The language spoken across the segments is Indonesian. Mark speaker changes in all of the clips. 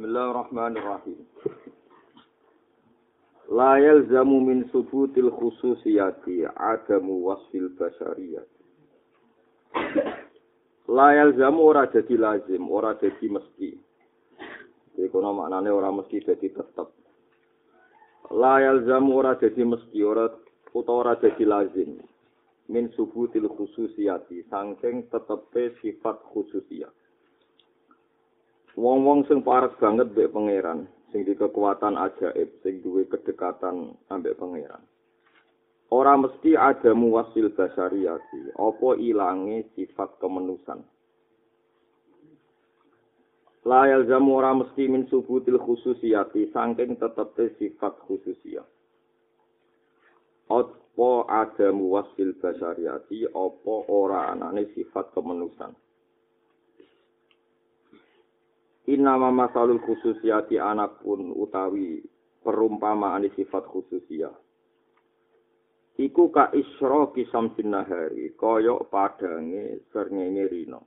Speaker 1: Bismillahirrahmanirrahim. La yalzamu min subutil khususiyati adamu wasfil basyariyati. La yalzamu ora jadi lazim, ora jadi mesti. Jadi kono maknane ora mesti jadi tetep. La yalzamu ora jadi mesti, ora utawa ora jadi lazim. Min subutil khususiyati, sangking tetepe sifat khususiyah. Wong-wong sing parek banget mbek pangeran, sing di kekuatan ajaib, sing duwe kedekatan ambek pangeran. Ora mesti ada muwasil basariyati, apa ilange sifat kemenusan. La yalzamu ora mesti min subutil khususiyati, saking tetepe sifat khususiyah. Apa ada muwasil basariyati, apa ora anane sifat kemenusan. Inama masalul khususiyati anak pun utawi perumpamaan sifat khususiyah. Iku ka isro kisam sinahari, koyok padange serngengi rino.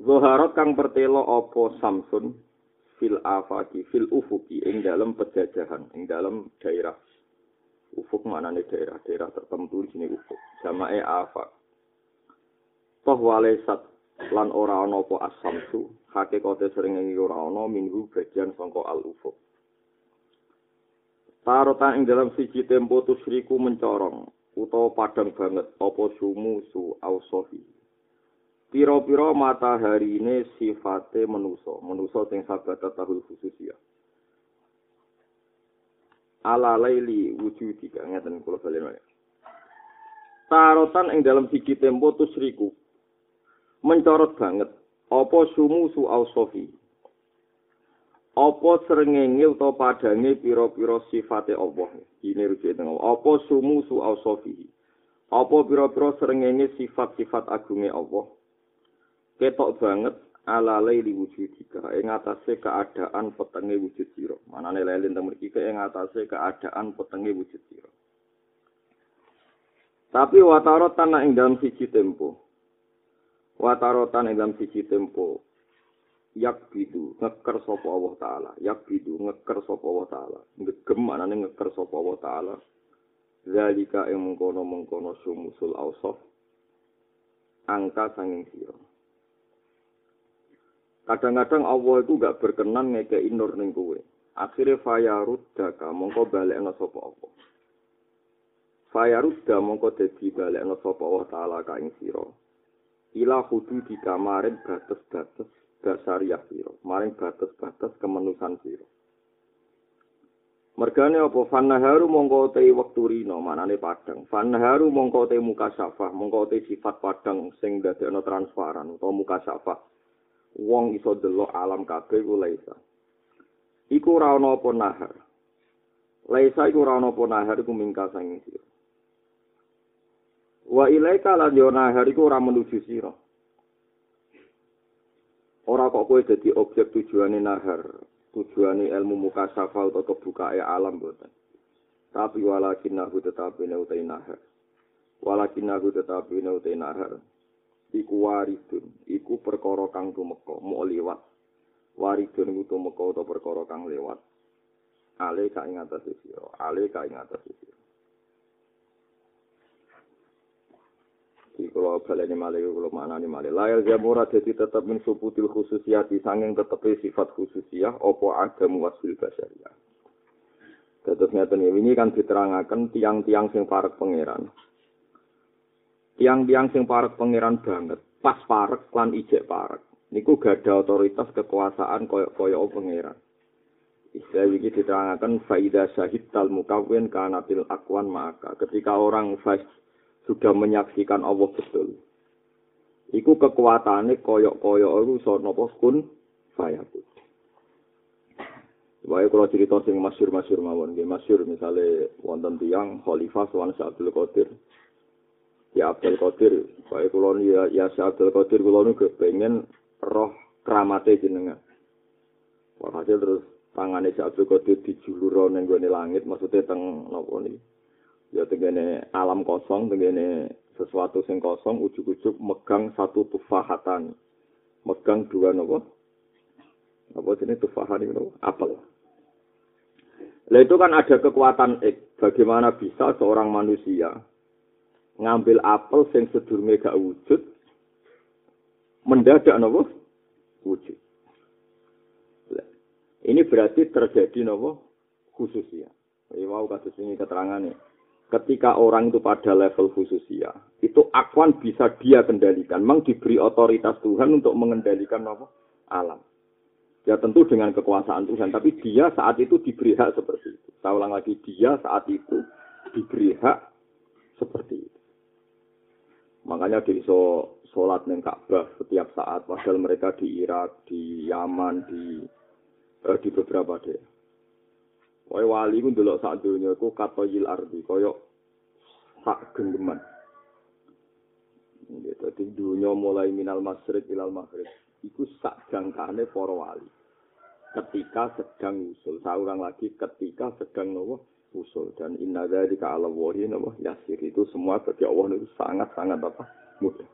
Speaker 1: Zoharot kang pertelo opo samsun fil afaki, fil ufuki, ing dalam pejajahan, ing dalam daerah. Ufuk maknane daerah, daerah tertentu di sini ufuk. Jamae afak. Toh walesat lan ora ana apa asamsu hakikate sering ing ora ana minggu bagian sangka al ufuk Tarotan ing dalam siji tempo tusriku mencorong utawa padang banget apa sumu su ausofi Piro-piro matahari ini sifate menuso, menuso sing sabat tahul khusus. Ala laili wujudika, ngeten kula balen Tarotan ing dalam siji tempo tusriku mencorot banget. Apa sumu su ausofi? Apa srengenge utawa padange pira-pira sifate Allah? Ini rujuk teng apa sumu su ausofi? Apa pira-pira srengenge sifat-sifat agunge Allah? Ketok banget ala laili wujudika ing atase keadaan petenge wujud sira. Manane lelin teng mriki ing atase keadaan petenge wujud sira. Tapi watarot tanah ing dalam siji tempo. Watarotan ing dalam siji tempo. Yak bidu ngeker sapa Allah taala. Yak bidu ngeker sapa Allah taala. Ngegem anane ngeker sapa Allah taala. Zalika ing mengkono-mengkono sumusul ausaf angka sanging sira kadang-kadang Allah itu gak berkenan ngekei nur ning kowe akhire fayarudaka mongko balekno sapa Allah fayarudda mongko dadi balekno sapa Allah taala ka ing sira ila hudu di kamarin batas-batas dasariah siro, maring batas-batas kemenusan siro. Mergane apa fannaharu mongko te wektu rino manane padang. Fannaharu mongko te muka syafah, mongko te sifat padang sing dadekno transparan utawa muka syafah. Wong iso delok alam kabeh ku laisa. Iku ora ana apa nahar. Laisa iku ora ana apa nahar iku mingka sanging sira. Wa ilaika lan yo nahar iku ora menuju sira. Ora kok kowe dadi objek tujuane nahar, tujuane ilmu muka syafa atau kebukae alam boten. Tapi walakin nahu tetapi utai nahar. Walakin nahu tetapi utai nahar. Iku waridun, iku perkara kang tumeka, mau liwat. Waridun iku tumeka utawa perkara kang lewat. Ale ka ing atas sira, ale ka ing atas sira. Iki kula baleni malih kula manani malih. Layal jamura dadi tetep min subutil khususiyati sanging tetepe sifat khususiyah apa agam wasil basyariyah. Terus ngeten ini kan diterangaken tiang-tiang sing parek pangeran. Tiang-tiang sing parek pangeran banget, pas parek lan ijek parek. Niku gak ada otoritas kekuasaan koyo-koyo pangeran. Istilah ini diterangkan faida syahid tal mukawin kanatil akwan maka. Ketika orang faiz sudah menyaksikan Allah betul. Iku kekuatannya koyok-koyok itu so kun fayakun. Wae kalau cerita sing masyur-masyur mawon, nggih masyur misale wonten tiyang Khalifah Sultan Abdul Qadir. Ya Abdul Qadir, wae kula ya ya Abdul Qadir kula niku pengen roh kramate jenengan. Walhasil terus tangane si Abdul Qadir dijulur ning gone langit, maksudnya teng napa niki. Ya tengene alam kosong, tengene sesuatu sing kosong, ujuk-ujuk megang satu tufahatan. Megang dua nopo? Apa jenis tufahan itu? Apel. Lah itu kan ada kekuatan X. Bagaimana bisa seorang manusia ngambil apel sing sedurunge gak wujud mendadak nopo? Wujud. Ini berarti terjadi nopo khususia. Ini mau kasus ini keterangan nih. Ketika orang itu pada level khususia, itu akuan bisa dia kendalikan. Memang diberi otoritas Tuhan untuk mengendalikan apa? alam. Ya tentu dengan kekuasaan Tuhan, tapi dia saat itu diberi hak seperti itu. Saya ulang lagi, dia saat itu diberi hak seperti itu. Makanya di so sholat neng Ka'bah setiap saat, padahal mereka di Irak, di Yaman, di eh, di beberapa daerah. Kaya wali ku ndelok sak donya iku katoyil ardi, kaya sak genggeman. Nggih, dadi dunya mulai minal masyriq ilal maghrib iku sak jangkane para wali. Ketika sedang usul, saurang lagi ketika sedang nopo usul dan inna dzalika ala wahi nopo yasir itu semua bagi Allah itu sangat-sangat apa mudah.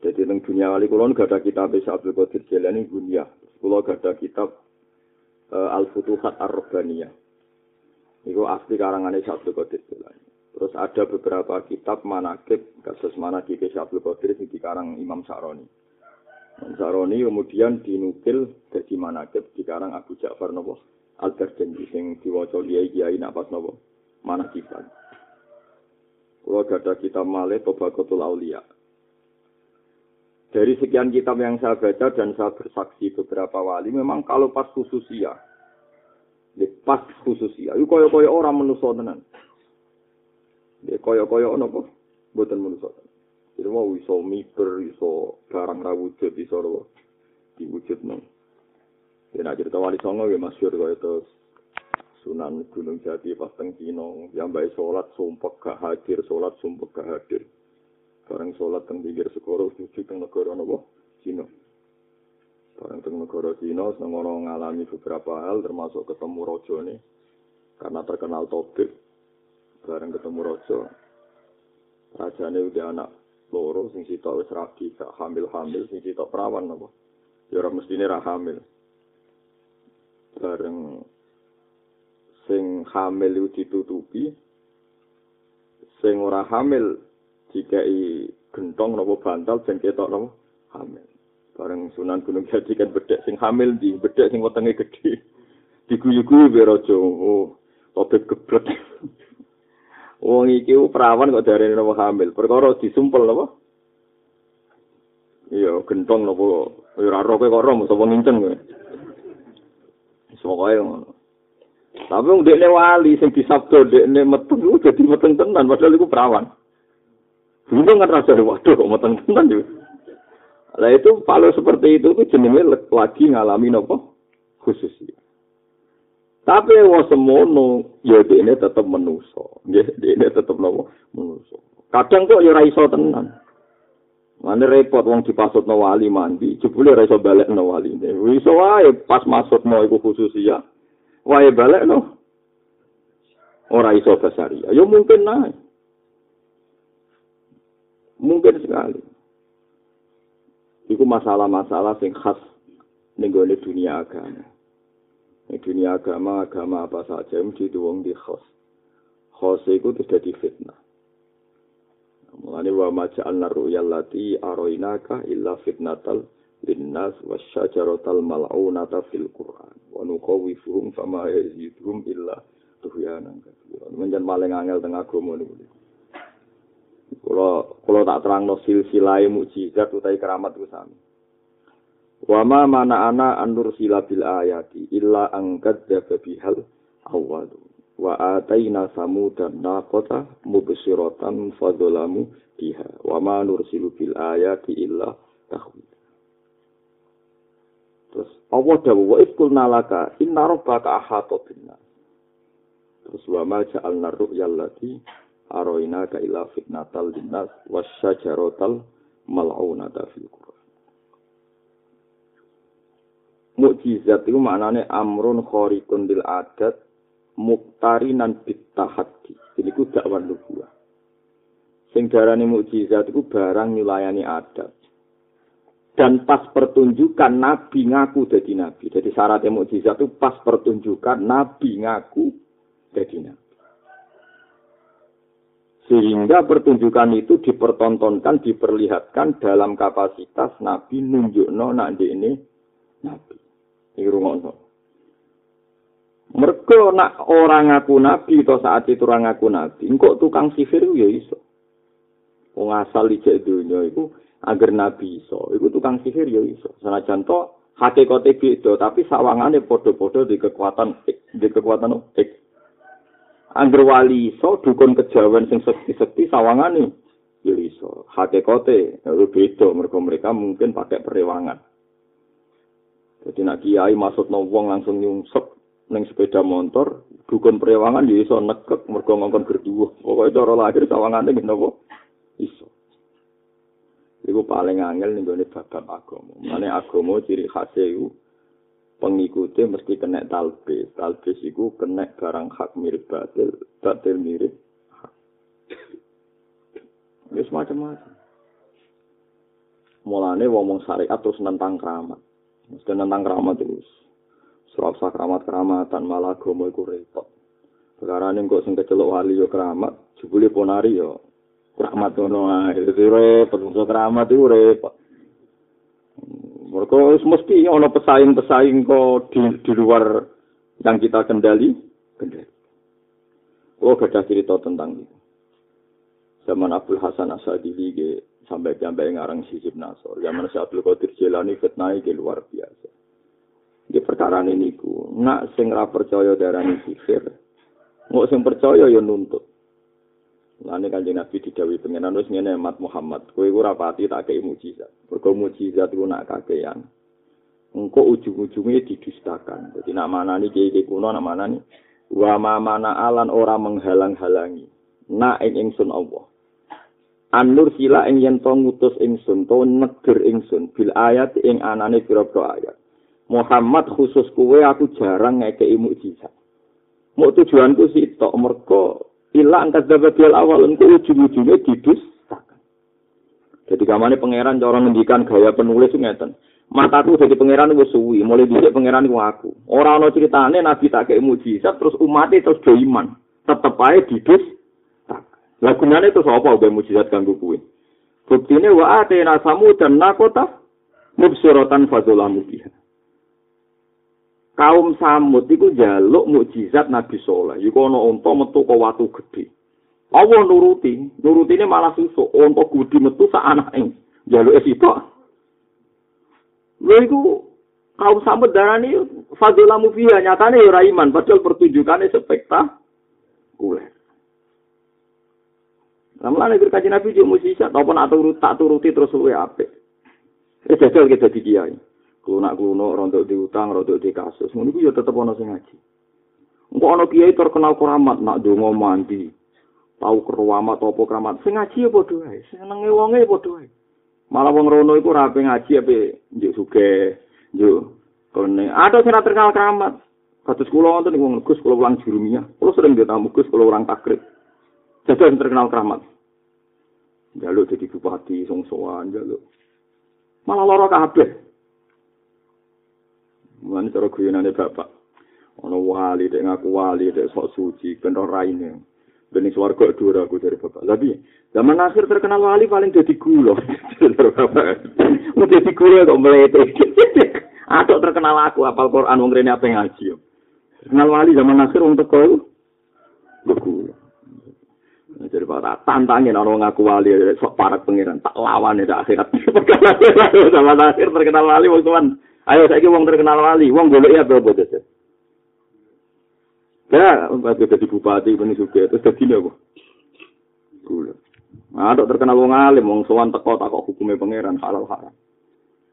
Speaker 1: Jadi teng dunia wali kulon gak ada kitab Abdul Qadir Jailani dunia. Kulo gak ada kitab uh, Al-Futuhat Ar-Rabbaniyah. Itu asli karangannya Abdul Qadir Jailani. Terus ada beberapa kitab manakib, kasus manakib Abdul Qadir yang dikarang Imam Sa'roni. Imam Sa'roni kemudian dinukil dari manakib dikarang Abu Ja'far Nopo Al-Darjanji yang diwaca kiai kiai napas Nopo manakiban. Kulo gak ada kitab Malih Tobakotul Aulia. Dari sekian kitab yang saya baca dan saya bersaksi beberapa wali, memang kalau pas khususia, pas khususia, itu koyo-koyo orang menuso tenan. Di koyo-koyo ono apa? Buatan menuso. Jadi mau iso miber, iso barang rawujud, iso diwujud nong. Ya nak cerita wali songo ya masyur kaya itu Sunan Gunung Jati pas teng Cina, yang baik sholat sumpah gak hadir, sholat sumpah gak hadir. bareng sholat teng pinggir sekoro sujud teng negara napa Cina. Bareng teng negara Cina seneng ngalami beberapa hal termasuk ketemu raja nih karena terkenal topik. Bareng ketemu raja. Rajane udah anak loro sing sitok wis rabi gak hamil-hamil sing sitok perawan napa. Ya ora mestine ra hamil. Bareng sing hamil ditutupi sing ora hamil dikai gentong nopo bantal dan ketok nopo hamil. Bareng Sunan Gunung Jati kan bedek sing hamil di bedek sing wetenge gede. Diguyu-guyu aja. Oh, topik geblek. Wong iki perawan kok darene nopo hamil. Perkara disumpel nopo? Iya, gentong nopo. Ora ro kowe kok ro mesti wong incen kowe. Ngono. Tapi wong dekne wali sing disabdo dekne metu dadi meteng tenan padahal iku perawan. Bingung kan rasa waduh kok meteng tenan yo. Lah itu kalau seperti itu tuh jenenge lagi ngalami nopo khusus. Tapi wong semono ya ini tetap menuso. Nggih, ini tetap nopo menuso. Kadang kok ya ora iso tenan. Mane repot wong dipasutno wali mandi, jebule ora iso balekno wali. Iso wae pas masukno iku khusus ya. Wae balekno. Ora iso basaria. Ya mungkin naik. Mungkin sekali. Iku masalah-masalah sing khas ning dunia agama. Ning dunia agama, agama apa saja mesti wong di khas. Khas iku terus dadi fitnah. Mulane wa maja'alna ru'yal lati aroinaka illa fitnatal linnas wasyajaratal mal'unata fil Qur'an wa nuqawifuhum fama yaziduhum illa tuhyanan katsiran. Menjen paling angel tengah agama niku. Kalau kalau tak terang no silsilai mukjizat utai keramat itu sami. Wama mana ana anur sila bil ayati illa angkat bihal awal. Wa ataina samu dan nakota mubesirotan fadolamu biha. Wama nur silu bil ayati illa tahwid. Terus Allah dawu wa ikul nalaka inna robbaka ahato binna. Terus wama ja'alna ru'yal lati aroina ka ila fitnatal linnas wasyajarotal mal'unata fil Qur'an. Mukjizat itu maknanya amrun khariqun lil adat muktarinan bitahaddi nabi niku dakwah nubuwah. Sing darani mukjizat iku barang nyulayani adat. Dan pas pertunjukan nabi ngaku jadi nabi. Jadi syaratnya mukjizat itu pas pertunjukan nabi ngaku jadi nabi. Sehingga pertunjukan itu dipertontonkan, diperlihatkan dalam kapasitas Nabi nunjukno nak ini Nabi. Ini rumah Mereka nak orang ngaku Nabi atau saat itu orang ngaku Nabi, kok tukang sihir ya iso. Wong asal ijek itu agar Nabi iso, itu tukang sihir ya iso. Sana contoh hakikate beda tapi sawangane padha-padha di kekuatan di kekuatan X. Angger wali iso dukun kejawen sing sekti-sekti sawangane ya iso. Hakikate ya beda mereka mereka mungkin pakai perewangan. Jadi nak kiai maksud wong langsung nyungsep ning sepeda motor, dukun perewangan ya iso nekek mergo ngongkon berdua. Pokoke cara lahir sawangane ngene apa? Iso. Iku paling angel ning gone bab agama. Mane agama ciri khasnya iku pengikutnya mesti kena talbis. Talbis itu kena barang hak mirip batil, batil mirip hak. Ya semacam-macam. Mulane ngomong syariat terus nentang keramat. Mesti nentang keramat terus. Serap keramat keramatan malah gomo itu repot. Sekarang ini kok sing kecelok wali yo keramat, jebule ponari yo keramat ngono ae. repot, keramat itu repot. Mereka mesti ono pesaing-pesaing kok di, di luar yang kita kendali. kendali. Oh, ada cerita tentang itu. Zaman Abdul Hasan Asadili sampai sampai ngarang sisip Nasor. Zaman si Abdul Qadir Jilani fitnah ke luar biasa. Di perkara ini ku, nak sing ra percaya darani sihir, nggak sing percaya ya nuntut. Lani kanjeng Nabi didawi pengenan wis ngene Mat Muhammad, kowe ora pati tak kei mujizat. Mergo mujizat iku nak kakean. Engko ujung-ujungnya didustakan. Jadi nak manani kiai kuno nak manani wa ma mana alan ora menghalang-halangi. Nak ing ingsun Allah. Anur sila ing yen to ngutus ingsun to neger ingsun bil ayat ing anane pira-pira ayat. Muhammad khusus kuwe aku jarang ngekei mujizat. Mau tujuanku sih tok mergo Ila angkat dapat bial awal engko ujung-ujungnya didus. Jadi kamane pangeran cara ngendikan gaya penulis ngeten. Mataku jadi pangeran wis suwi, mulai dhisik pangeran iku aku. Ora ana critane nabi tak kei mujizat terus umat terus do iman. Tetep ae didus. Lah gunane terus apa mujizat kanggo kuwi? Buktine wa atena samu dan nakota mubsiratan fadzulamu biha. Kaum samud iku jaluk mukjizat Nabi Soleh. Iku ana unta metu ke watu gedhe. Allah nuruti, nurutine malah susuk. Unta gudi metu sak anake. Jaluk sitok. Lha iku kaum samud darani fadilamu fiha nyatane ora iman padahal pertunjukane spektakuler. Ada kaji Nabi juga mujizat, apa nak turut tak turuti terus luwe apik. Eh jajal kita di kiai. Klunak kluno rontok diutang rontok di kasus. Ngono ya tetep ana sing ngaji. Engko kiai terkenal keramat nak donga mandi tau keramat apa keramat. Sing ngaji ya padha wae senenge wonge wae. Malah wong rono iku ora ngaji ape njuk suge njuk kene. Ada sing terkenal keramat. Kados kula wonten wong Gus kula ulang jurumiyah. Kula sering ditamu Gus kula orang takrib. Jadi terkenal keramat. Jaluk jadi bupati songsoan jaluk malah loro kabeh Mulane cara guyonane bapak. Ana wali dek ngaku wali dek sok suci ben raine. Ben ning swarga dhuwur aku dari bapak. Tapi zaman akhir terkenal wali paling dadi gula. Mau dadi gula kok mlete. Atau terkenal aku apal Quran wong rene apa ngaji. Terkenal wali zaman akhir wong teko gula. Jadi para tantangin orang ngaku wali sok parak pengiran tak lawan ya akhirat. Zaman akhir terkenal wali tuan. Ayo saiki wong terkenal wali, wong golek ya apa bodoh. Ya, waktu jadi bupati ini juga terus jadi apa? Gula. Nah, ada terkenal wong alim, wong sowan teko tak kok hukumnya pangeran halal haram.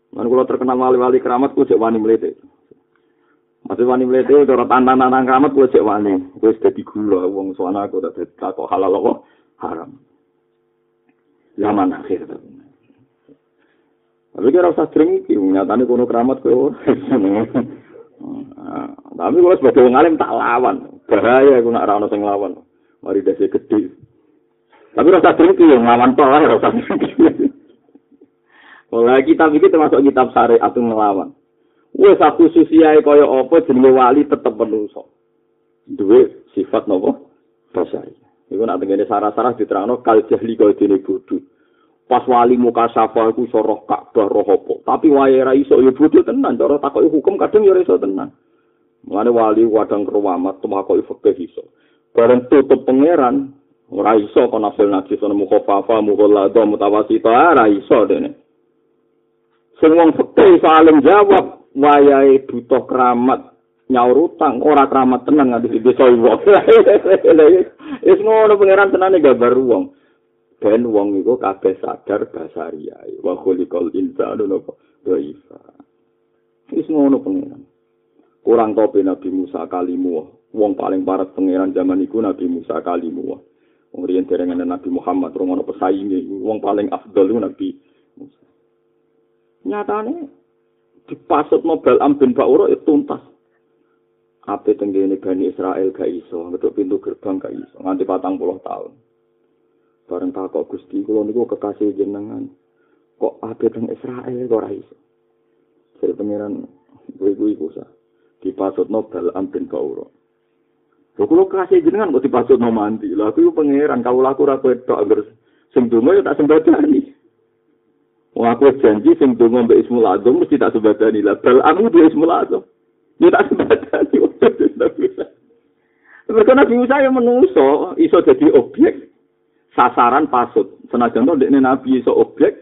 Speaker 1: Mana kalau terkenal wali-wali keramat, gue cek wani melete. Masih wani melete, cara tantang-tantang keramat, gue cek wani. Gue jadi gula, wong sowan aku tak kok halal apa haram. Zaman akhir. Tapi. Tapi kira usah sering iki, nyatane kono keramat kowe. Tapi kalau sebagai wong alim tak lawan. Bahaya aku nak ra ono sing lawan. Mari dasi gede. Tapi rasa drengki yang ngelawan tol rasa drengki. Oleh kitab ini termasuk kitab syariat itu ngelawan. Wes aku susiai kaya apa jenenge wali tetep menungso. Duwe sifat nopo? Basari. Iku nak tengene sarah-sarah diterangno kal jahli kaya dene bodho. Pas wali muka safa iku iso roh Ka'bah roh apa. Tapi wae ra iso ya bodho tenan, cara takoki hukum kadang ya iso tenan. Mulane wali wadang kerwamat temakoki fikih iso. Bareng tutup pangeran ora iso kon nafsil najis ana mukhafafa mughallada mutawasita ora iso dene. Sing wong fikih saling jawab wayahe butuh keramat nyaur utang ora keramat tenan nganti desa wong. Wis ngono pangeran tenane gambar wong. Ben wong iku kabeh sadar basariyae wa khuliqal insanu napa dhaifa. Wis ngono pengiran kurang tope Nabi Musa kalimu wong paling parat pengiran zaman iku Nabi Musa kalimu wong riyen derengane Nabi Muhammad romono pesainge wong paling afdal iku Nabi Musa. Nyatane dipasut mobil ambin Bauro itu tuntas. Ape tenggene Bani Israel gak iso, ngetuk pintu gerbang gak iso, nganti patang puluh tahun. Bareng takok Gusti kula niku kekasih jenengan. Kok ape teng Israel kok ora iso? Jadi pangeran kowe iku sa dipasutno bal ampin kauro Lho kula kasih jenengan kok dipasutno mandi? Lha aku pangeran kau laku ora wedok agar sing donga ya tak sembadani. Wong aku janji sing donga mbek Ismul Azam mesti tak sembadani. Lah bal aku dhewe Ismul Azam ya tak sembadani. Mereka Nabi Musa yang menuso, iso jadi objek, sasaran pasut. Senajan to ndekne nabi iso objek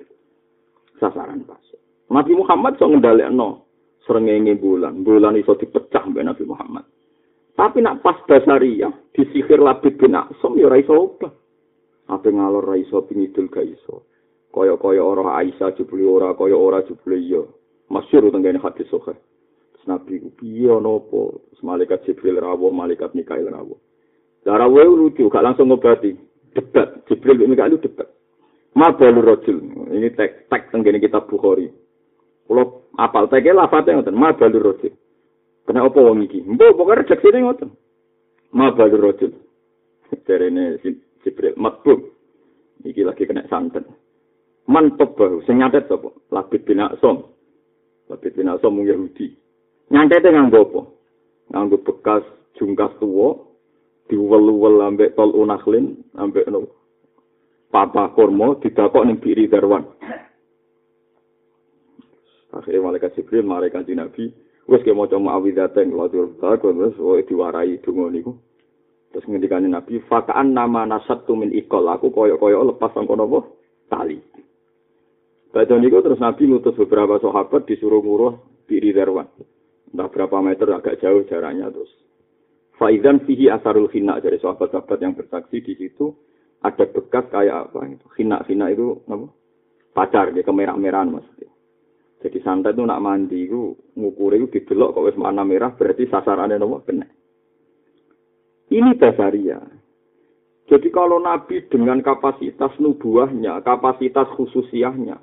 Speaker 1: sasaran pasut. Nabi Muhammad iso ngendhalekno srengenge bulan. Bulan iso dipecah mbek Nabi Muhammad. Tapi nak pas dasariyah disihir Labid bin Aksom ya ora iso obah. Apa ngalor ra iso pingidul ga iso. Kaya-kaya ora Aisyah jebule ora kaya ora jebule iya. Masyhur tenggene hadis sahih. Nabi ku piye ana apa? Malaikat Jibril rawuh, malaikat Mikail rawuh. Wae lucu, gak langsung ngobati. Debat. Jibril bin Mikail debat. Ma balu rojul. Ini tek tek tenggene kitab Bukhari. Kalau apal teknya lafadznya ngoten. Ma balu rojul. Kena apa wong iki? Mbok pokoke rejeksi ini ngoten. Ma balu rojul. Jarene Jibril matbub. Iki lagi kena santet. Mantep baru. Sing nyatet sapa? Labid bin Aksom. Labid bin Aksom Yahudi. Nyantete nganggo apa? Nganggo bekas jungkas tuwa diwel-wel ambek tol unaklin ambek no papa kurma didakok ning biri darwan. Akhirnya malaikat jibril malaikat nabi wis ke maca ma'awidaten ladur takon wis wae diwarai donga niku. Terus ngendikane nabi fakaan nama nasatu min ikol aku koyo-koyo lepas sangko napa? Tali. Baca niku terus Nabi ngutus beberapa sahabat disuruh nguruh biri darwan. Entah berapa meter agak jauh jaraknya terus Faizan fihi asarul khina dari sahabat-sahabat yang bersaksi di situ ada bekas kayak apa itu khina khina itu apa pacar dia kemerah-merahan maksudnya. Jadi santai itu nak mandi itu ngukur itu didelok kok wis mana merah berarti sasarannya nopo kena. Ini dasaria. Jadi kalau Nabi dengan kapasitas nubuahnya, kapasitas khususiahnya,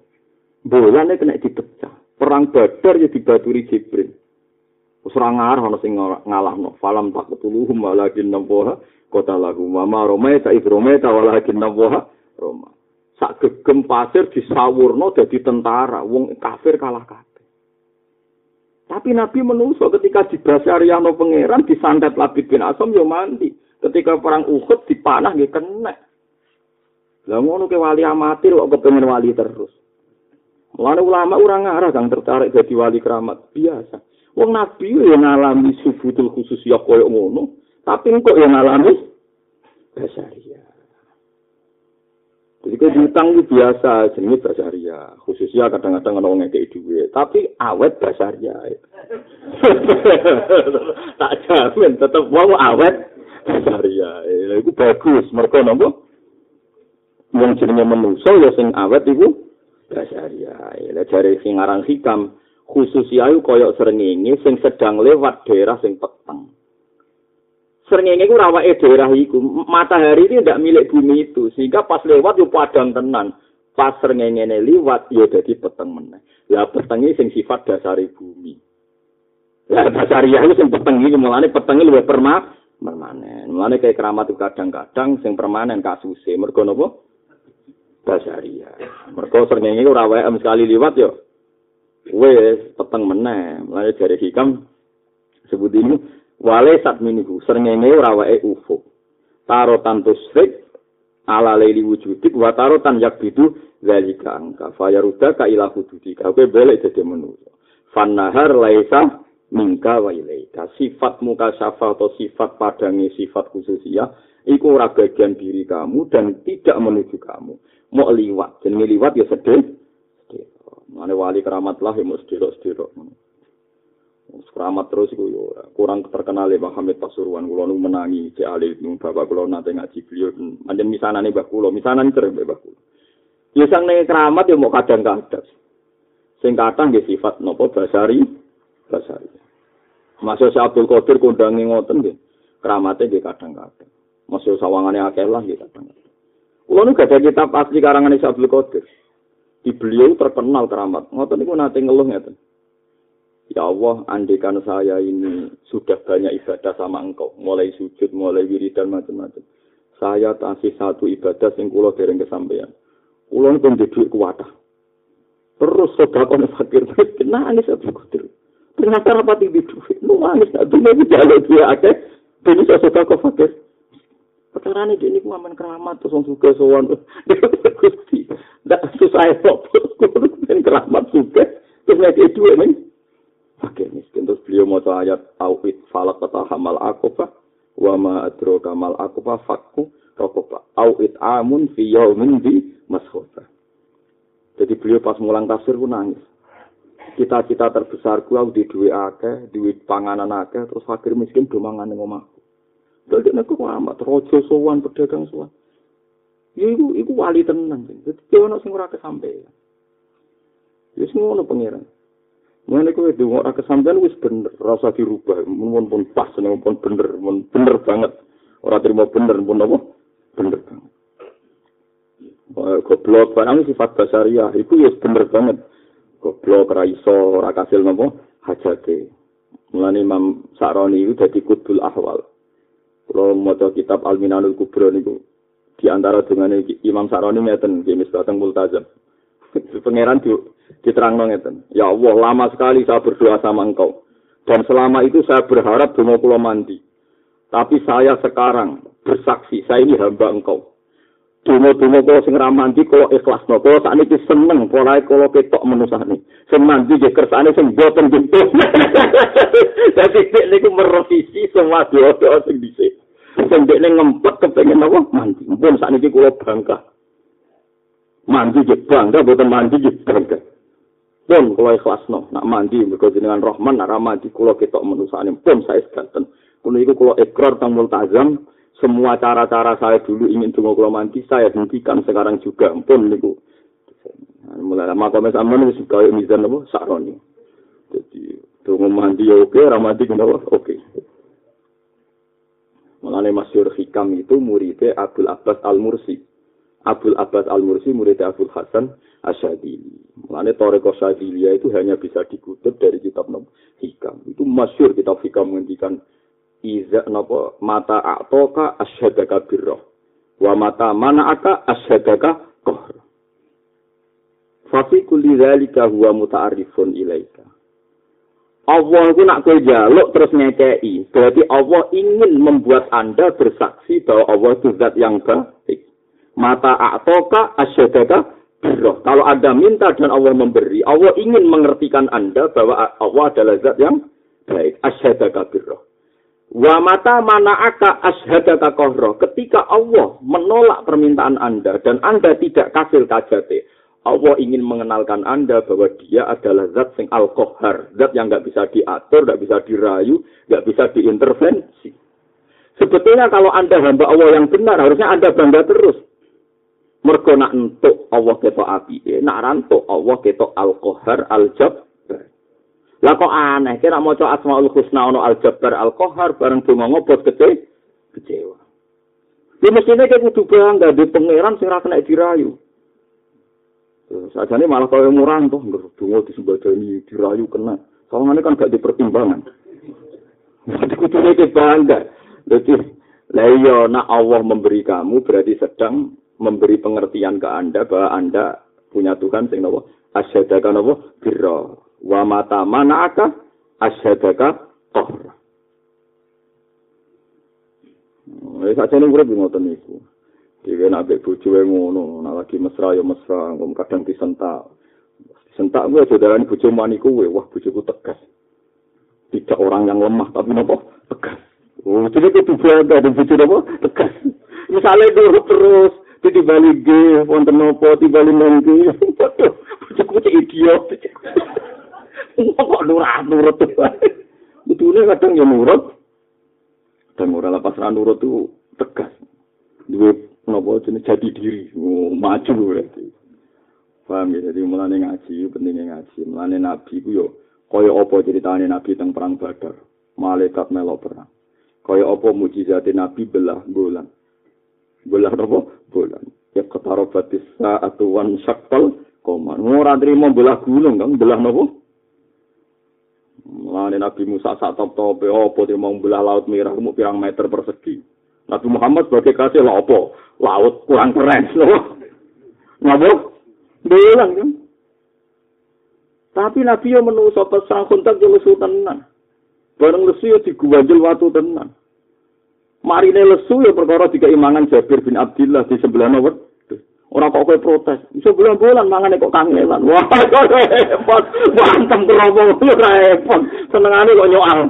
Speaker 1: bolanya kena dipecah. Perang Badar ya dibaturi Jibril. Wis ora ngarah ana sing ngalahno. Falam ketuluhum walakin nawaha kota lagu mama rometa idrometa walakin nawaha roma. Sak gegem pasir disawurno dadi tentara, wong kafir kalah kabeh. Tapi Nabi menungso ketika dibasari ano pangeran disantet Labid bin Asom yo mandi. Ketika perang Uhud dipanah nggih kena. Lah ngono ke wali amatir kok kepengen wali terus. Mulane ulama ora ngarah kang tertarik jadi wali keramat biasa. Wong nabi yo ngalami subutul khusus ya koyo ngono, tapi kok yo ngalami basaria. Jadi kalau diutang itu biasa, jenis basaria. Khususnya kadang-kadang orang ngekei duit. Tapi awet basaria. tak jamin, tetap mau awet basaria. Itu bagus. Mereka nopo. Yang jenisnya menuso, ya sing awet itu basaria. Jadi sing arang hikam. Khusus ayu koyok srengenge sing sedang lewat daerah sing peteng. Srengenge ku rawake daerah iku, matahari ini tidak milik bumi itu, sehingga pas lewat yo padang tenan. Pas srengenge ne liwat yo dadi peteng meneh. Ya petengi sing sifat dasari bumi. Ya dasari ya sing peteng iki mulane petengi luwih perma permanen. Mulane kayak keramat itu kadang-kadang sing permanen kasusé. Mergo napa? Basaria. Mergo srengenge ora wae sekali liwat yo. Wes peteng meneh. Mulane jare hikam sebut ini wale sat miniku srengenge ora wae ufuk. Tarotan tusrik ala leili wujudik wa tarotan yakbidu zalika angka fayaruda ka ila hududika. Kowe balik dadi manusa. Fannahar laisa mingka wa ilaika sifat muka syafa atau sifat padangi sifat khususia iku ora bagian diri kamu dan tidak menuju kamu mau liwat dan liwat ya sedih mana wali keramat lah ya mau sedih sedih keramat terus iku yo kurang terkenal ya Pak Hamid Pasuruan kulo nu menangi cek ali bapak kulo nate ngaji beliau manjen misanane Mbah kulo misanan cerem Mbah kulo ya sang ning keramat ya mau kadang-kadang sing kathah nggih sifat napa basari basari Masuk si Abdul Qadir kondangi ngoten nggih. Keramate nggih kadang-kadang. Masuk sawangane akeh lah nggih kadang-kadang. Kulo nu gak ada kitab asli si Abdul Qadir. Di beliau terkenal keramat. Ngoten niku nate ngeluh ngeten. Ya Allah, andikan saya ini sudah banyak ibadah sama engkau. Mulai sujud, mulai wiridan, macam-macam. Saya kasih satu ibadah yang kulo dereng kesampaian. Kulo pun duit kuatah. Terus sodakoh fakir. Kenapa ini Abdul Qadir? Ternyata rapat di duit. Lu manis, gak dunia itu jalur dia akeh. Ini saya kok fakir. Perkara ini ini aman keramat terus suka sowan. ndak susah kok. Ben keramat suka. Terus nek duit nih. Oke, miskin terus beliau mau ayat awit falak kata hamal akufah wa ma adro kamal akufah fakku rokoba awit amun fi yaumin di mashofa. Jadi beliau pas mulang tafsir pun nangis. cita-cita terbesar ku aku di duit akeh, duit panganan akeh, terus fakir miskin do mangan ning omahku. Dadi nek ku amat rojo sowan pedagang sowan. Iku iku wali tenan. Dadi ono sing ora kesampean. Ya sing ngono pangeran. Mulane kowe donga ora kesampean wis bener, rasa dirubah, mun pun pas nek pun bener, mun bener banget. Ora terima bener pun apa? Bener banget. Goblok barang sifat basariah, itu ya bener banget. goblok ora kasil napa hajate mulane Imam Sa'roni itu dadi kudul ahwal kalau maca kitab Al-Minanul Kubro niku di antara dengan Imam Sa'roni ngeten nggih misbateng multazam pangeran di diterangno ngeten ya Allah lama sekali saya berdoa sama engkau dan selama itu saya berharap donga kula mandi tapi saya sekarang bersaksi saya ini hamba engkau Dungo-dungo kalo sing kalo ikhlas no. Kalo saat ini seneng, kalo kalo ketok menusahni. Sing mandi di kersane sing boten jentuh. Dia ini merevisi semua doa-doa sing disik. Sing dia ngempet kepengen apa? Mandi. Pun ini kalo bangga. Mandi di bangga, boten mandi di bangga. Pun kalo ikhlas no. Nak mandi, mereka jenengan rohman, nak ramanti kalo ketok menusahni. Pun saya seganten. Kulo iku kalo ikrar tang multazam, semua cara-cara saya dulu ingin tunggu kalau mandi saya hentikan sekarang juga pun niku mulai lama kami sama nih suka mizan apa saroni jadi tunggu mandi ya oke ramadi kenapa oke Mulane Masyur Hikam itu muridnya Abdul Abbas Al-Mursi. Abdul Abbas Al-Mursi muridnya Abdul Hasan Asyadili. Mulane Toreko Syadilia itu hanya bisa dikutip dari kitab Hikam. Itu Masyur kitab Hikam menghentikan iza napa mata atoka asyhadaka birra wa mata mana aka asyhadaka qahr fa fi kulli dzalika huwa muta'arrifun ilaika Allah itu nak kowe jaluk terus ngekei. Berarti Allah ingin membuat Anda bersaksi bahwa Allah itu zat yang baik. Mata a'toka asyadaka birroh. Kalau Anda minta dan Allah memberi, Allah ingin mengertikan Anda bahwa Allah adalah zat yang baik. Asyadaka birroh. Wa mata mana aka ashadaka kohro. Ketika Allah menolak permintaan Anda dan Anda tidak kasil kajate. Allah ingin mengenalkan Anda bahwa dia adalah zat sing al-kohar. Zat yang nggak bisa diatur, nggak bisa dirayu, nggak bisa diintervensi. Sebetulnya kalau Anda hamba Allah yang benar, harusnya Anda bangga terus. Mergo nak entuk Allah ketok api, nak rantuk Allah ketok al-kohar, al-jab, Lah kok aneh, kira maca Asmaul Husna ono Al-Jabbar Al-Qahar bareng donga ngobot kece kecewa. Ya mestinya kayak kudu bangga di pangeran sing kena dirayu. Sajane malah kaya murang toh, donga disembadani dirayu kena. Soalnya kan gak dipertimbangan. Jadi kudu nek bangga. Jadi, lah iya, nak Allah memberi kamu berarti sedang memberi pengertian ke Anda bahwa Anda punya Tuhan sing napa? Asyhadaka napa? Birra. Wa mata manaka asyhadaka qahra. Wis sajane urip ngoten niku. Dhewe nak mbek bojoe ngono, nak lagi mesra ya mesra, ngom kadang disentak. Sentak gue saudaranya bojo maniku gue, wah bojoku tegas. Tidak orang yang lemah, tapi nopo tegas. Oh, jadi itu berada di bojo nopo tegas. Misalnya dulu terus, jadi balik G, wonten nopo, di balik nanti. Bojoku cek idiot. Kok nurut nurut tuh. Betulnya kadang ya nurut. Dan orang lepas nurut tuh tegas. Dua nopo jadi diri, oh, maju berarti. Paham ya, jadi mulane ngaji, pentingnya ngaji. Mulane nabi ku yo, kaya apa ceritanya nabi tentang perang badar. Malaikat melok perang. Kaya apa mujizati nabi belah bulan. Belah apa? Bulan. Ya ketara batis saat wan syakpal koman. Ora terima belah gunung kan, belah nopo? Mulane Nabi Musa sak top-top, apa dia mau belah laut merah, mau pirang meter persegi. Nabi Muhammad sebagai kasih apa? Laut kurang keren, loh. Ngapa? Bilang kan. Tapi Nabi yang menuso pesan kontak yo lesu tenan. Bareng lesu yo diguwanjel watu tenan. Marine lesu ya perkara tiga imangan Jabir bin Abdullah di sebelah nawet. Orang kok kowe protes. Iso bulan-bulan mangane kok kangelan. Wah, kok repot. Wantem kerobong repot. Senengane kok nyoal.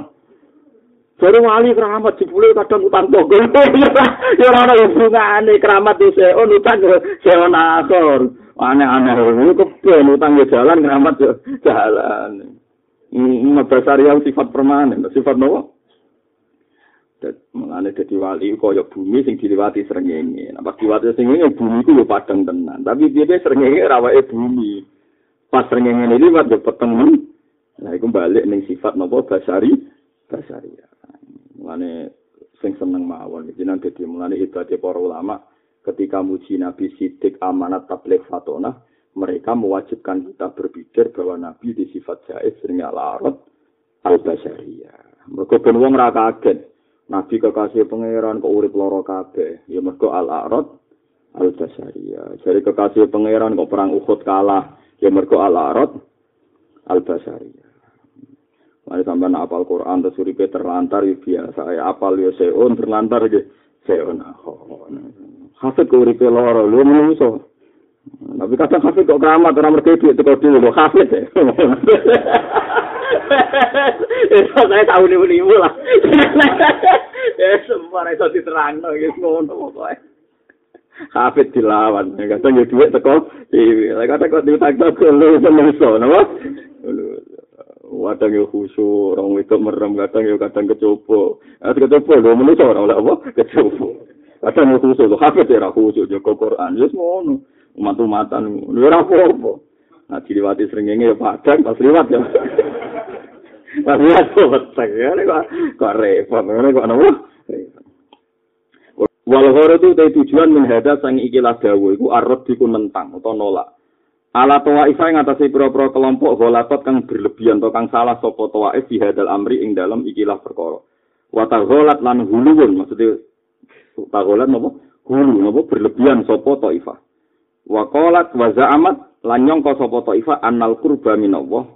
Speaker 1: Jadi wali keramat jebule kadang utang togel. Ya ora ana hubungane keramat di seon utang seon asor. Aneh-aneh itu keben utang ya jalan keramat ya jalan. Mabasari yang sifat permanen, sifat nopo? Mengenai jadi wali, kaya bumi sing diliwati serengenge. Nah, pas diliwati serengenge, bumi itu padang tenan. Tapi dia serengenge rawai bumi. Pas serengenge ini liwat ya peteng. Nah, itu balik sifat nopo basari, basari. Mulane sing seneng mawon jenengan dadi mulane hebate para ulama ketika muji Nabi Sidik amanat tabligh fatona mereka mewajibkan kita berpikir bahwa Nabi di sifat jaiz sering alarot al-basyariyah. Mereka ben wong ra kaget. Nabi kekasih pangeran kok urip loro kabeh. Ya mergo al-arad al-basyariyah. Jadi kekasih pangeran kok perang Uhud kalah. Ya mergo al-arad al-basyariyah. Mari sampean apal Quran terus uripe terlantar ya biasa ya apal ya seon terlantar ge seon. Hafid kok uripe loro lu menungso. Tapi kadang hafid kok keramat ora mergo duit teko dulu hafid ya. Itu saya tahu nih ini lah. Ya semua itu diterang gitu ngono pokoknya. Hafid dilawan, ya duit teko, iya, kadang kok diutang teko lu menungso, napa? Kadang yo khusyuk, orang itu merem, kadang yo kadang kecoba. Ah kecoba lho menungso ora oleh apa? Kecoba. Kadang yo khusyuk, lho hafid ya khusyuk jaga Quran. Wis ngono. Umat-umatan lho ora apa-apa. Nah diliwati srengenge ya padang pas liwat ya. Pas liwat kok betek ya kok repot ngene kok napa? Walau itu tujuan menghadap sang ikilah dawa iku arep diku nentang atau nolak. Ala toa isa yang atasnya pura-pura kelompok golatot kang berlebihan atau kang salah sopo toa di hadal amri ing dalam ikilah perkara. Wata golat lan huluun maksudnya tagolat nopo hulu nopo berlebihan sopo toifah. Wakolat waza amat lanyong ko sopo toifah anal kurba minallah.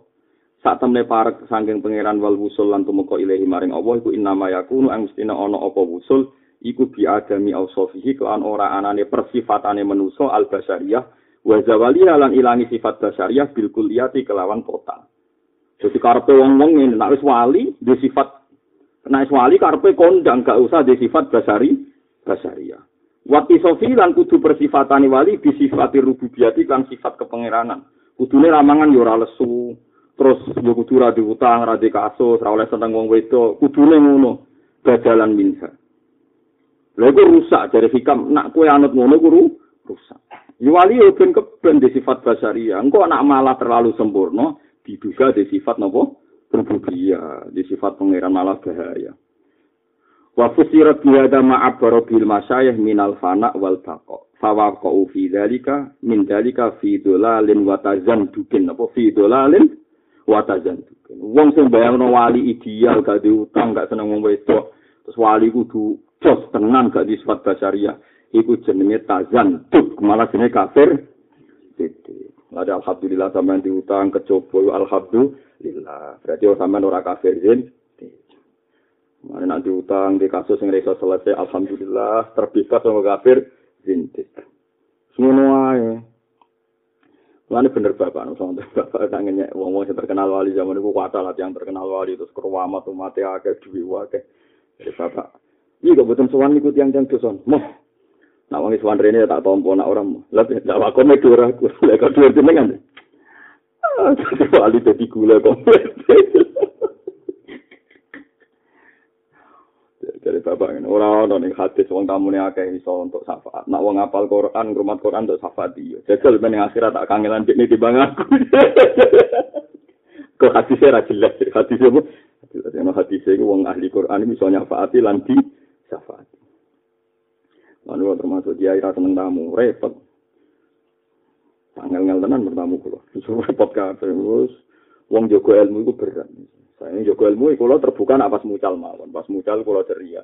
Speaker 1: Saat temne parek sangking pangeran wal wusul lan tumeka ilahi maring Allah iku innama yakunu ang mestina ana apa wusul iku biadami ausofihi kelan ora anane persifatane manusa al basariyah wa zawali lan ilangi sifat basyariah bil kulliyati kelawan total. Jadi karpe wong-wong ini wis wali di sifat wis wali karpe kondang gak usah di sifat basari basaria. Wati sofi lan kudu persifatani wali di sifati rububiyati kan sifat kepangeranan. Kudune ramangan yo ora lesu, terus yo kudu ra diutang, ra di kasus, ra oleh seneng wong wedok, kudune ngono. Badalan minsa. Lha rusak dari hikam nak kue anut ngono ku rusak. Wali yo ben keben di sifat basaria. Engko anak malah terlalu sempurna diduga di sifat nopo rububiyah, di sifat pangeran malah bahaya. Wa fusirat bi hada ma'abbara bil masyayikh minal fana wal baqa. Fawaqa'u fi dzalika min dzalika fi dolalin wa tazandukin apa fi dolalin wa tazandukin. Wong sing bayangno wali ideal gak diutang gak seneng wong wedok Terus wali kudu jos tenan gak di sifat basaria. Iku jenenge tazan tuk malah jenenge kafir. Titik. Ada alhamdulillah sampean diutang kecoba alhamdulillah. Berarti sampean ora kafir jin. Mana nanti utang di kasus yang reso selesai, alhamdulillah terbebas sama kafir, zintik. Semua wae. Mana bener bapak, sama bapak tangannya wong wong yang terkenal wali zaman itu kuat lah yang terkenal wali terus kerwama tuh mati akeh duwi wake. Jadi bapak, iya gak sowan ikut yang yang doson. Moh, nak wangi sowan rene tak tompo nak orang. Lah tak wakon mek ora aku. Lah kok dhuwur jenengan. Ah, wali dadi gula kok. dari bapak ini orang orang nih hadis wong tamu nih akeh iso untuk syafaat nak wong apal Quran rumah Quran untuk syafaat dia jajal ben akhirat tak kangelan ini di bang aku kok hadisnya ra jelas hadisnya bu hadisnya wong ahli Quran bisa nyafaati lan di syafaat Lalu termasuk dia ira seneng tamu repot tanggal ngel tenan bertamu kulo repot kabeh wis wong jogo ilmu itu berat Saya jogo ilmu kalau terbuka nak pas mucal mawon, pas mucal kalau ceria.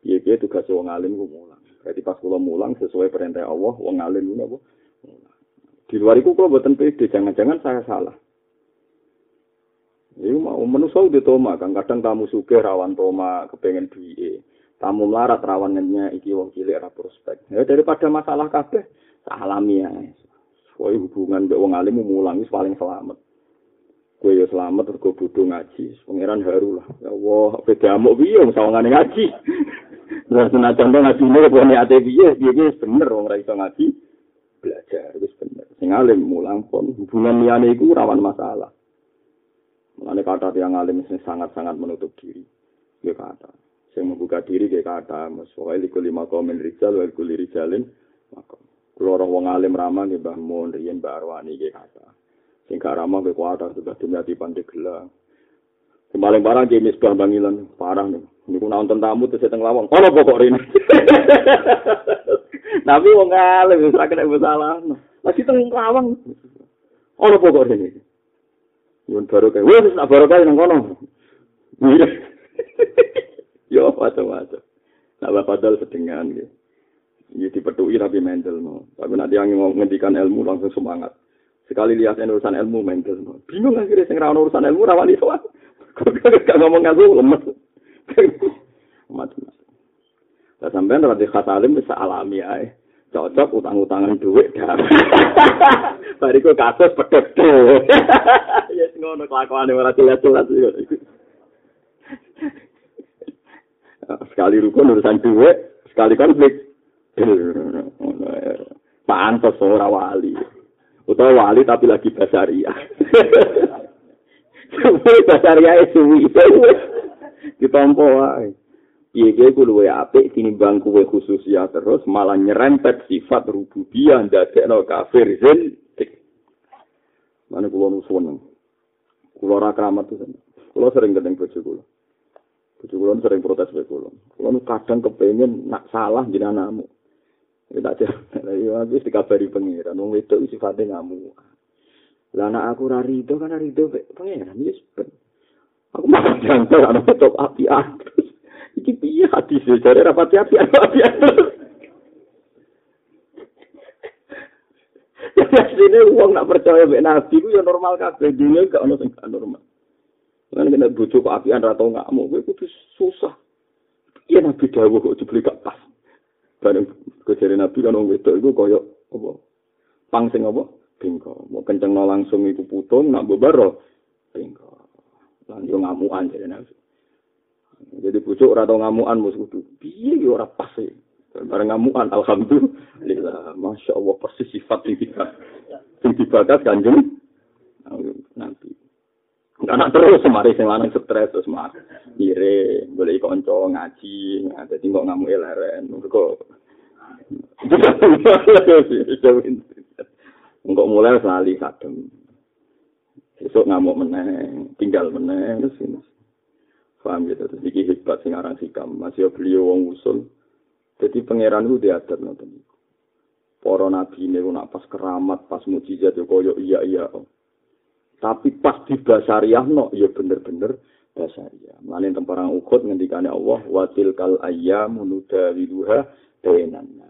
Speaker 1: Iya iya tugas wong alim ku mulang. Berarti pas kula mulang sesuai perintah Allah, wong alim ku? Di luar itu kalau buatan pede, jangan-jangan saya salah. Ini mau menusau di toma, kan kadang tamu suge rawan toma, kepengen duit. Tamu melarat rawanannya iki wong cilik ra prospek. Ya daripada masalah kabeh, alami ya. Soalnya hubungan mbek wong alim mulang paling selamat. Kue ya selamat gue butuh ngaji. Pangeran haru lah. Ya Allah, beda amuk piye wong sawangane ngaji. Terus senajan to ngaji ini kok niate piye, piye bener wong ra iso ngaji. Belajar wis bener. Sing alim mulang pun hubungan liyane iku rawan masalah. Mulane kata yang alim sing sangat-sangat menutup diri. Ya kata. Sing membuka diri kayak kata, mas pokoknya liku lima komen rijal, wal kuli rijalin, maka. Kalau orang wong alim ramah, mbah Mun, Rian, mbah Arwani, kayak kata. sing gak ramah ke kuatan sudah dunia di pandai gelang. Paling parah dia misbah bangilan parah nih. Ini nonton tamu terus seteng lawang. Ono pokok ini. Tapi wong alim wis ra kena masalah. Lagi teng lawang. Ono pokok ini. Yun baru kayak, wah, nak baru kayak nang kono. Yo, macam-macam. Nah, padahal sedengan gitu. Ini dipetui tapi mental. No. Tapi nanti yang ngendikan ilmu langsung semangat. sekali lihat urusan ilmu mental bingung akhirnya sing ora urusan ilmu ora wani soal gak ngomong ngaku lemes macam-macam Lah sampean rada khas alim bisa alami ae. Cocok utang-utangan duit dah. Bariku kasus pedhot. Ya ngono kelakuane ora jelas-jelas Sekali rukun urusan duit, sekali konflik. Pantas ora wali. utawa wali tapi lagi basaria. Suwi basaria itu suwi. Ditompo wae. Piye ge ku luwe apik tinimbang kuwe khusus ya terus malah nyerempet sifat rububiyah ndadekno kafir zin. Mana kula nu seneng. Kula ora tuh. Kula sering gedeng bojo kula. Bojo kula sering protes be kula. Kula nu kadang kepengin nak salah jenengan Tak jare. Lah wis dikabari pangeran, wong wedok sifate ngamu. Lah anak aku ora rido kan rido pangeran wis ben. Aku makan jantar ana top api terus. Iki piye hati sih jare ra pati api api. Ya sini uang nak percaya mbek nabi ku ya normal kabeh dunia gak ono sing normal. Kan kena bojo kok apian ra tau ngamuk kowe kudu susah. Iya nabi dawuh kok dibeli gak pas. bareng kejari nabi kan wong wedok iku kaya apa? Pang sing apa? Bengko mau kenceng langsung iku putung nak bebaro bengko lan yo ngamuan jare nabi. Jadi pucuk ora tau ngamuan mus kudu. Piye yo ora pas e? Bareng ngamuan alhamdulillah. Masya allah persis sifat sing dibakas kanjeng nanti Anak terus semari sing lanang stres terus mah. Ire boleh kanca ngaji, dadi kok ngamu eleren. Kok Enggak mulai sali kadem. Besok ngamuk meneh, tinggal meneh terus ini. Paham gitu, terus iki hebat sing aran sikam, masih beliau wong usul. Jadi pangeran itu diadat nonton. Para nabi ini nak pas keramat, pas mujizat, koyo iya iya. Tapi pas di basariah no, ya bener-bener basariyah. Mane temparang ukut ngendikane Allah wa tilkal ayyamu nudawiluha bainan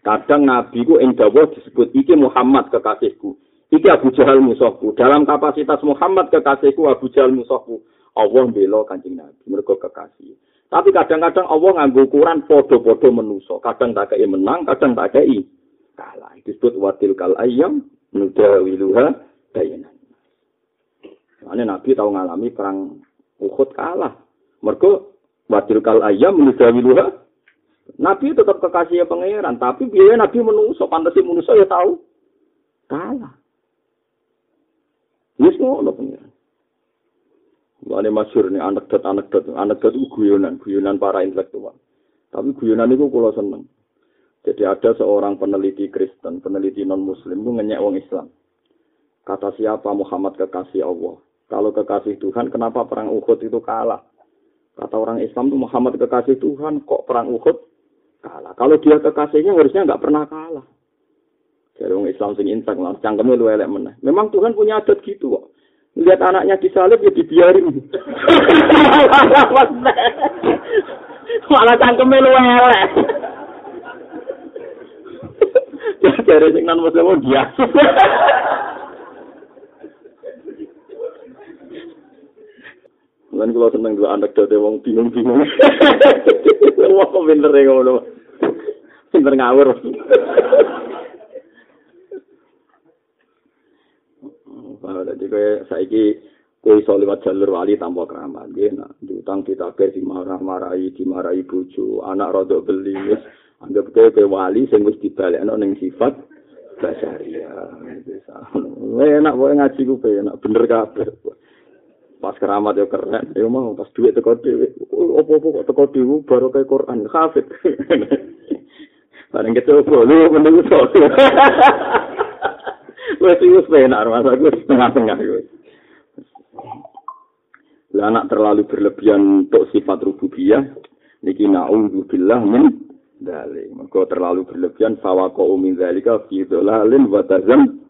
Speaker 1: Kadang Nabi ku ing dawuh disebut iki Muhammad kekasihku. Iki Abu Jahal musuhku. Dalam kapasitas Muhammad kekasihku Abu Jahal musuhku. Allah bela Kanjeng Nabi mergo kekasih. Tapi kadang-kadang Allah nganggo ukuran podo-podo menuso. Kadang tak kei menang, kadang tak kei kalah. Disebut watil kal ayam nudawiluha bayanan. Ini Nabi tahu ngalami perang Uhud kalah. Mergo watil kal ayam nudawiluha Nabi tetap kekasih pangeran, tapi biaya Nabi menungso, pantasi menungso ya tahu kalah. Wis ngono pangeran. Wale masyur ini anekdot-anekdot, anekdot itu guyonan, guyonan para intelektual. Tapi guyonan itu kalau seneng. Jadi ada seorang peneliti Kristen, peneliti non-Muslim itu ngenyek wong Islam. Kata siapa Muhammad kekasih Allah? Kalau kekasih Tuhan, kenapa perang Uhud itu kalah? Kata orang Islam itu Muhammad kekasih Tuhan, kok perang Uhud kalah. Kalau dia kekasihnya harusnya nggak pernah kalah. Jadi orang Islam sing lah, cangkemnya lu elek mana. Memang Tuhan punya adat gitu kok. Lihat anaknya disalib ya dibiarin. Malah cangkemnya lu elek. Cari sing non muslim dia. Lan kula seneng dua anak dadi wong bingung-bingung. Wong kok pinter e ngono. Pinter ngawur. Dadi kowe saiki kowe iso liwat jalur wali tanpa keramat, nggih. Nah, diutang ditabir dimarah-marahi, dimarahi bojo, anak rodok beli wis anggap kowe kowe wali sing wis dibalekno ning sifat basaria. Enak wae ngaji ku enak bener kabeh. Pas keramat ya keren. Ya mau pas duit teko dhewe. Opo-opo kok teko dhewe baru kayak Quran. Hafid bareng kecoba lu mending iso wes wis penak masa gue setengah-tengah gue lah anak terlalu berlebihan untuk sifat rububiyah niki na'udzubillah min dalik mergo terlalu berlebihan fawaqa'u min dzalika fi dhalalin wa tazam